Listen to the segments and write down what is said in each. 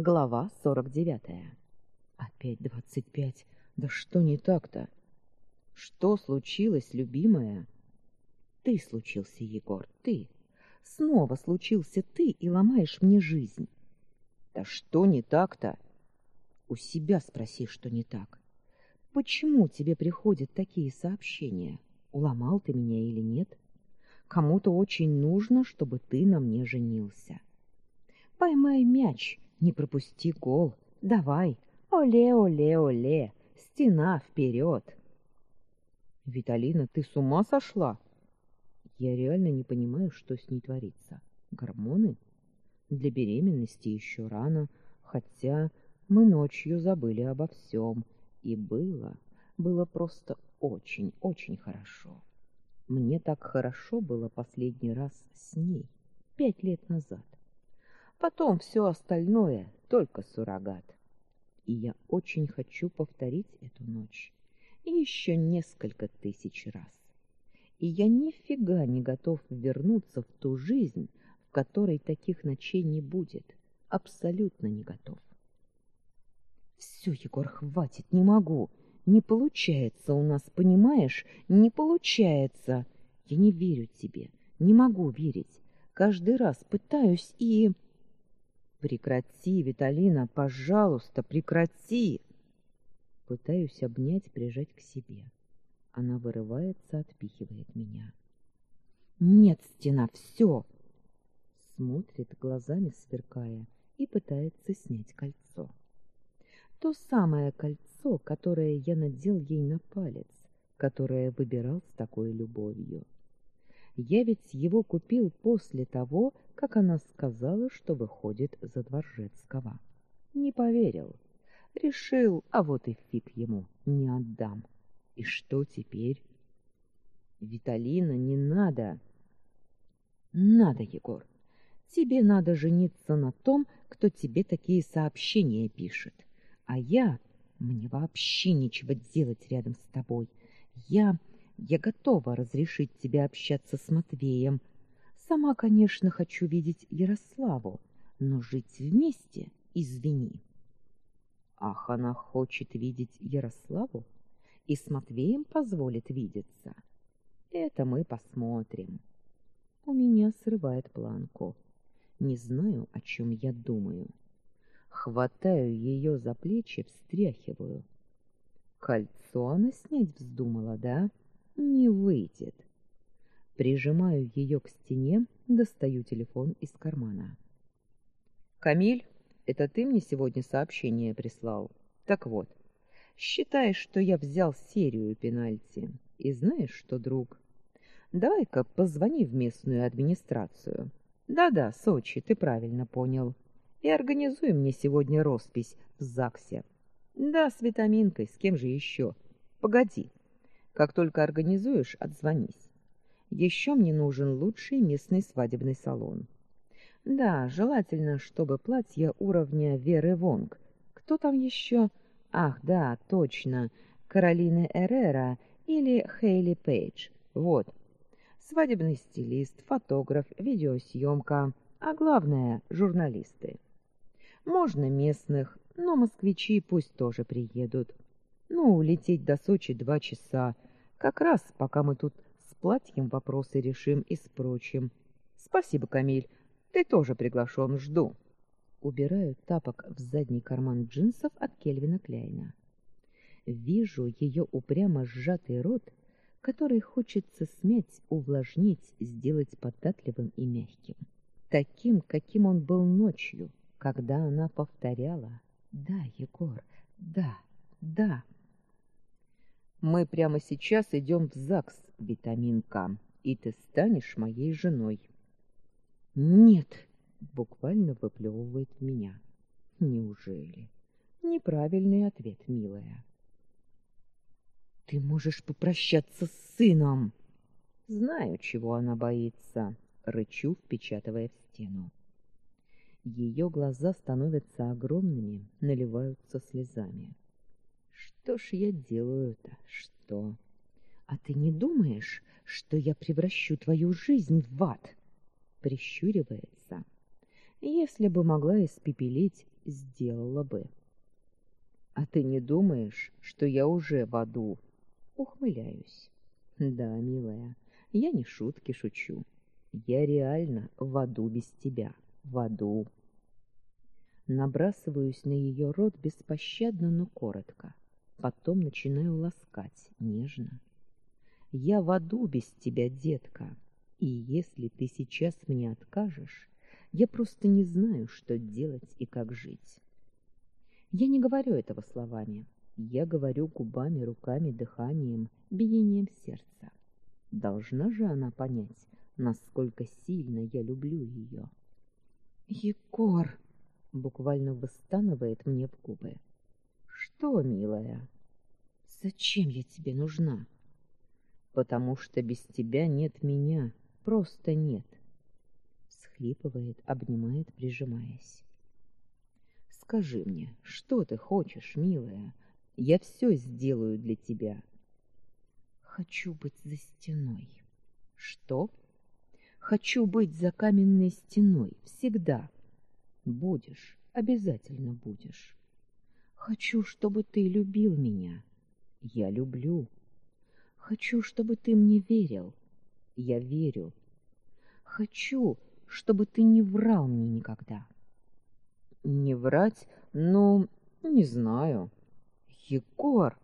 Глава 49. Опять двадцать пять. Да что не так-то? Что случилось, любимая? Ты случился, Егор, ты. Снова случился ты и ломаешь мне жизнь. Да что не так-то? У себя спроси, что не так. Почему тебе приходят такие сообщения? Уломал ты меня или нет? Кому-то очень нужно, чтобы ты на мне женился. Поймай мяч не пропусти гол. Давай. Оле, оле, оле. Стена вперед. Виталина, ты с ума сошла? Я реально не понимаю, что с ней творится. Гормоны? Для беременности еще рано, хотя мы ночью забыли обо всем, и было, было просто очень-очень хорошо. Мне так хорошо было последний раз с ней, пять лет назад. Потом все остальное только суррогат. И я очень хочу повторить эту ночь и еще несколько тысяч раз. И я нифига не готов вернуться в ту жизнь, в которой таких ночей не будет. Абсолютно не готов. Все, Егор, хватит, не могу. Не получается у нас, понимаешь? Не получается. Я не верю тебе. Не могу верить. Каждый раз пытаюсь и Прекрати, Виталина, пожалуйста, прекрати. Пытаюсь обнять, прижать к себе. Она вырывается, отпихивает меня. Нет, стена, все. Смотрит глазами сверкая и пытается снять кольцо. То самое кольцо, которое я надел ей на палец, которое выбирал с такой любовью. Я ведь его купил после того, как она сказала, что выходит за Дворжецкого. Не поверил. Решил, а вот и фиг ему, не отдам. И что теперь? Виталина, не надо. Надо, Егор. Тебе надо жениться на том, кто тебе такие сообщения пишет. А я... Мне вообще нечего делать рядом с тобой. Я... Я готова разрешить тебе общаться с Матвеем. Сама, конечно, хочу видеть Ярославу, но жить вместе, извини. Ах, она хочет видеть Ярославу и с Матвеем позволит видеться. Это мы посмотрим. У меня срывает планку. Не знаю, о чем я думаю. Хватаю ее за плечи, встряхиваю. Кольцо она снять вздумала, да? Не выйдет. Прижимаю ее к стене, достаю телефон из кармана. Камиль, это ты мне сегодня сообщение прислал? Так вот, считай, что я взял серию пенальти. И знаешь что, друг, давай-ка позвони в местную администрацию. Да-да, Сочи, ты правильно понял. И организуй мне сегодня роспись в ЗАГСе. Да, с витаминкой, с кем же еще? Погоди. Как только организуешь, отзвонись. Еще мне нужен лучший местный свадебный салон. Да, желательно, чтобы платье уровня Веры Вонг. Кто там еще? Ах, да, точно. Каролина Эррера или Хейли Пейдж. Вот. Свадебный стилист, фотограф, видеосъемка, а главное журналисты. Можно местных, но москвичи пусть тоже приедут. Ну, лететь до Сочи два часа. Как раз, пока мы тут с платьем вопросы решим и с прочим. Спасибо, Камиль. Ты тоже приглашен, жду. Убираю тапок в задний карман джинсов от Кельвина Кляйна. Вижу ее упрямо сжатый рот, который хочется смять, увлажнить, сделать податливым и мягким. Таким, каким он был ночью, когда она повторяла «Да, Егор, да, да». Мы прямо сейчас идем в ЗАГС, витаминка, и ты станешь моей женой. Нет, буквально выплевывает меня. Неужели? Неправильный ответ, милая. Ты можешь попрощаться с сыном. Знаю, чего она боится, рычу, впечатывая в стену. Ее глаза становятся огромными, наливаются слезами. Что ж я делаю-то? Что? А ты не думаешь, что я превращу твою жизнь в ад? Прищуривается. Если бы могла испепелить, сделала бы. А ты не думаешь, что я уже в аду? Ухмыляюсь. Да, милая, я не шутки шучу. Я реально в аду без тебя, в аду. Набрасываюсь на ее рот беспощадно, но коротко. Потом начинаю ласкать нежно. Я в аду без тебя, детка. И если ты сейчас мне откажешь, я просто не знаю, что делать и как жить. Я не говорю этого словами. Я говорю губами, руками, дыханием, биением сердца. Должна же она понять, насколько сильно я люблю ее. Егор буквально выстанывает мне в губы. Что, милая? Зачем я тебе нужна? Потому что без тебя нет меня, просто нет. Схлипывает, обнимает, прижимаясь. Скажи мне, что ты хочешь, милая? Я все сделаю для тебя. Хочу быть за стеной. Что? Хочу быть за каменной стеной всегда. Будешь, обязательно будешь. Хочу, чтобы ты любил меня. Я люблю. Хочу, чтобы ты мне верил. Я верю. Хочу, чтобы ты не врал мне никогда. Не врать? Ну, не знаю. Егор,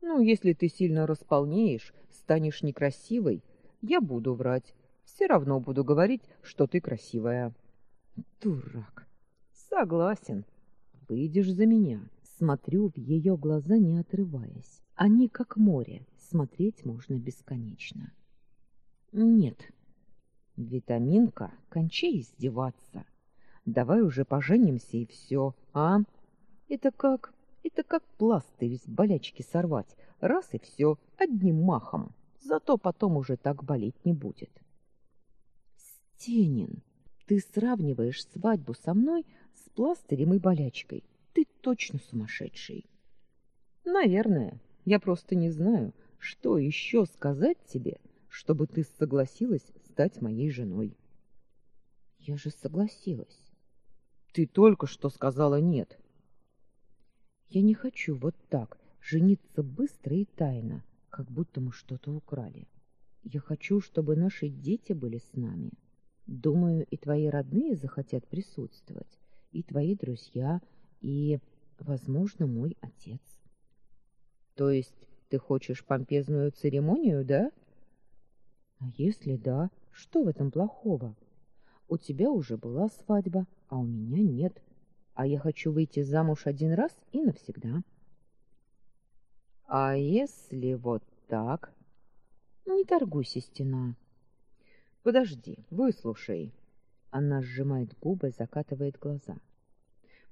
ну, если ты сильно располнеешь, станешь некрасивой, я буду врать все равно буду говорить, что ты красивая. Дурак. Согласен. Выйдешь за меня. Смотрю в ее глаза, не отрываясь. Они как море, смотреть можно бесконечно. Нет. Витаминка, кончай издеваться. Давай уже поженимся и все, а? Это как... Это как пластырь с болячки сорвать. Раз и все, одним махом. Зато потом уже так болеть не будет. Тенин, ты сравниваешь свадьбу со мной с пластырем и болячкой. Точно сумасшедший. Наверное, я просто не знаю, что еще сказать тебе, чтобы ты согласилась стать моей женой. Я же согласилась. Ты только что сказала нет. Я не хочу вот так жениться быстро и тайно, как будто мы что-то украли. Я хочу, чтобы наши дети были с нами. Думаю, и твои родные захотят присутствовать, и твои друзья, и, возможно, мой отец. То есть ты хочешь помпезную церемонию, да? А если да, что в этом плохого? У тебя уже была свадьба, а у меня нет. А я хочу выйти замуж один раз и навсегда. А если вот так? Не торгуйся, стена. Подожди, выслушай. Она сжимает губы, закатывает глаза.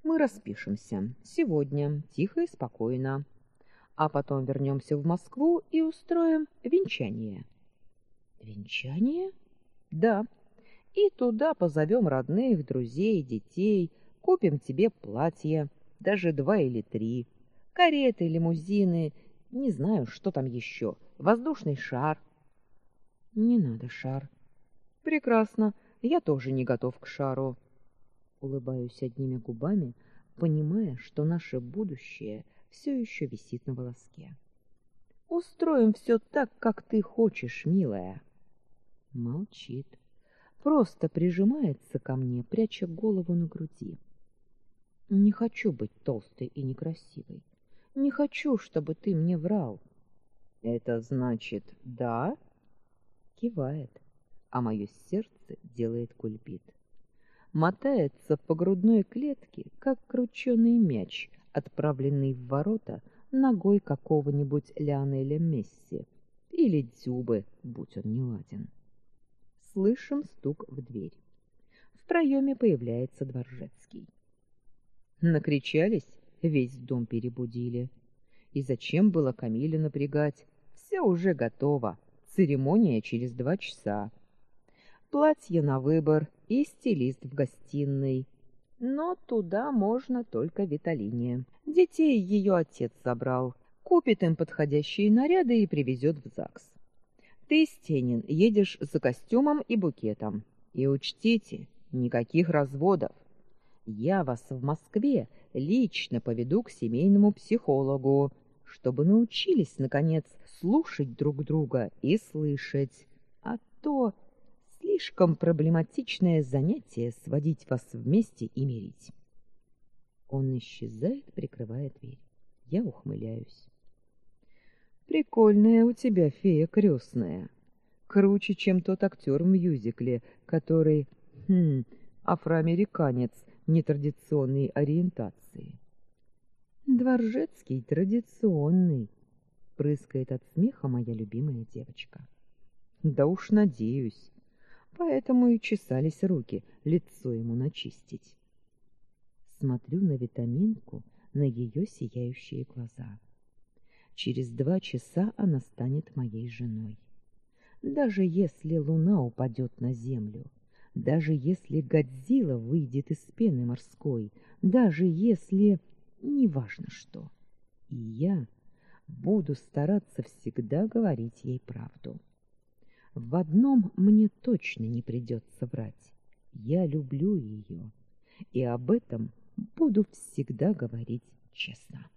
Мы распишемся сегодня, тихо и спокойно. А потом вернемся в Москву и устроим венчание. Венчание? Да. И туда позовем родных, друзей, детей, купим тебе платье, даже два или три, кареты, лимузины, не знаю, что там еще, воздушный шар. Не надо шар. Прекрасно. Я тоже не готов к шару. Улыбаюсь одними губами, понимая, что наше будущее все еще висит на волоске. Устроим все так, как ты хочешь, милая. Молчит. Просто прижимается ко мне, пряча голову на груди. Не хочу быть толстой и некрасивой. Не хочу, чтобы ты мне врал. Это значит, да? Кивает а мое сердце делает кульбит. Мотается по грудной клетке, как крученый мяч, отправленный в ворота ногой какого-нибудь Лионеля Месси или Дзюбы, будь он неладен. Слышим стук в дверь. В проеме появляется Дворжецкий. Накричались, весь дом перебудили. И зачем было Камиле напрягать? Все уже готово. Церемония через два часа платье на выбор и стилист в гостиной. Но туда можно только Виталине. Детей ее отец забрал. Купит им подходящие наряды и привезет в ЗАГС. Ты, Стенин, едешь за костюмом и букетом. И учтите, никаких разводов. Я вас в Москве лично поведу к семейному психологу, чтобы научились наконец слушать друг друга и слышать. А то слишком проблематичное занятие сводить вас вместе и мирить. Он исчезает, прикрывая дверь. Я ухмыляюсь. Прикольная у тебя фея крестная. Круче, чем тот актер в мюзикле, который, хм, афроамериканец нетрадиционной ориентации. Дворжецкий традиционный, прыскает от смеха моя любимая девочка. Да уж надеюсь. Поэтому и чесались руки лицо ему начистить. Смотрю на витаминку, на ее сияющие глаза. Через два часа она станет моей женой. Даже если луна упадет на землю, даже если Годзилла выйдет из пены морской, даже если неважно что. И я буду стараться всегда говорить ей правду. В одном мне точно не придется врать. Я люблю ее, и об этом буду всегда говорить честно.